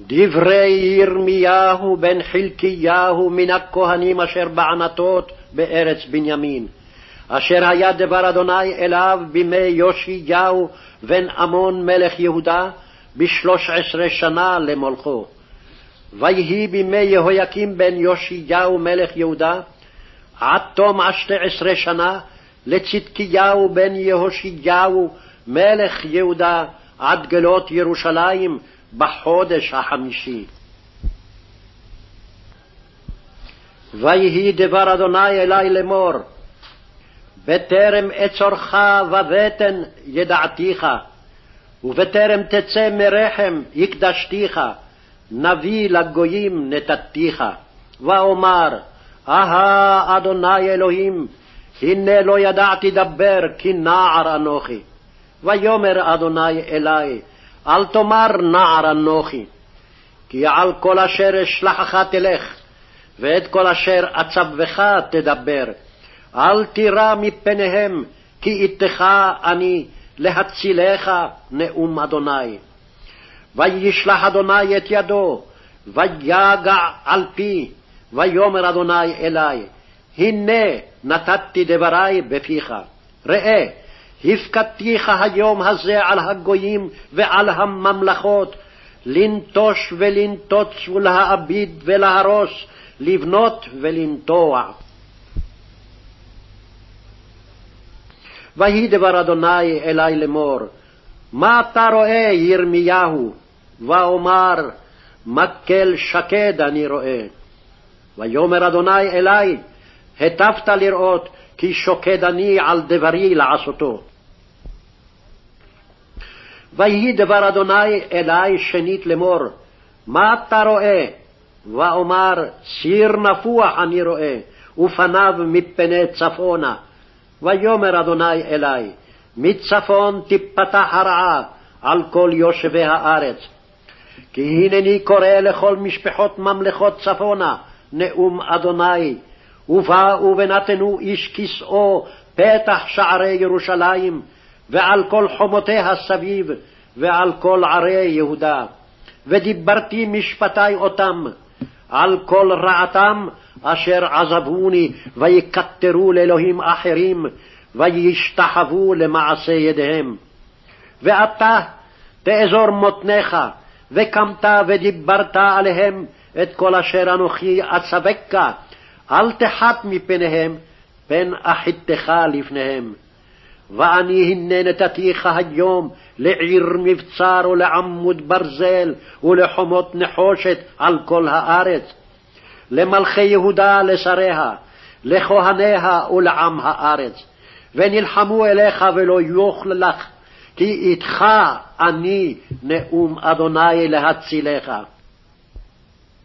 דברי ירמיהו בן חלקיהו מן הכהנים אשר בענתות בארץ בנימין, אשר היה דבר אדוני אליו בימי יאשיהו בן עמון מלך יהודה, בשלוש עשרה שנה למולכו. ויהי בימי יהויקים בן יאשיהו מלך יהודה, עד תום עשתי עשרה שנה, לצדקיהו בן יהושיהו מלך יהודה, עד גלות ירושלים, בחודש החמישי. ויהי דבר אדוני אלי לאמור, בטרם אצורך בבטן ידעתיך, ובטרם תצא מרחם הקדשתיך, נביא לגויים נתתיך. ואומר, אהה אדוני אלוהים, הנה לא ידעתי דבר כי נער אנוכי. ויאמר אדוני אלי, אל תאמר נער אנוכי, כי על כל אשר אשלחך תלך, ואת כל אשר אצווך תדבר. אל תירא מפניהם, כי איתך אני להצילך נאום אדוני. וישלח אדוני את ידו, ויגע על פי, ויאמר אדוני אלי, הנה נתתי דברי בפיך. ראה, הפקדתיך היום הזה על הגויים ועל הממלכות, לנטוש ולנטוץ ולהאביד ולהרוס, לבנות ולנטוע. ויהי דבר אדוני אלי לאמור, מה אתה רואה, ירמיהו? ואומר, מקל שקד אני רואה. ויאמר אדוני אלי, היטבת לראות, כי שוקד אני על דברי לעשותו. ויהי דבר אדוני אלי שנית לאמור, מה אתה רואה? ואומר, סיר נפוח אני רואה, ופניו מפני צפונה. ויאמר אדוני אלי, מצפון תפתח הרעה על כל יושבי הארץ. כי הנני קורא לכל משפחות ממלכות צפונה, נאום אדוני, ובאו ונתנו איש כסאו פתח שערי ירושלים, ועל כל חומותיה סביב, ועל כל ערי יהודה. ודיברתי משפטי אותם, על כל רעתם אשר עזבוני, ויקטרו לאלוהים אחרים, וישתחוו למעשה ידיהם. ואתה תאזור מותניך, וקמת ודיברת עליהם את כל אשר אנוכי אצווקה, אל תחת מפניהם, פן אחיתך לפניהם. ואני הנה נתתיך היום לעיר מבצר ולעמוד ברזל ולחומות נחושת על כל הארץ, למלכי יהודה לשריה, לכהניה ולעם הארץ. ונלחמו אליך ולא יוכל לך, כי איתך אני נאום אדוני להצילך.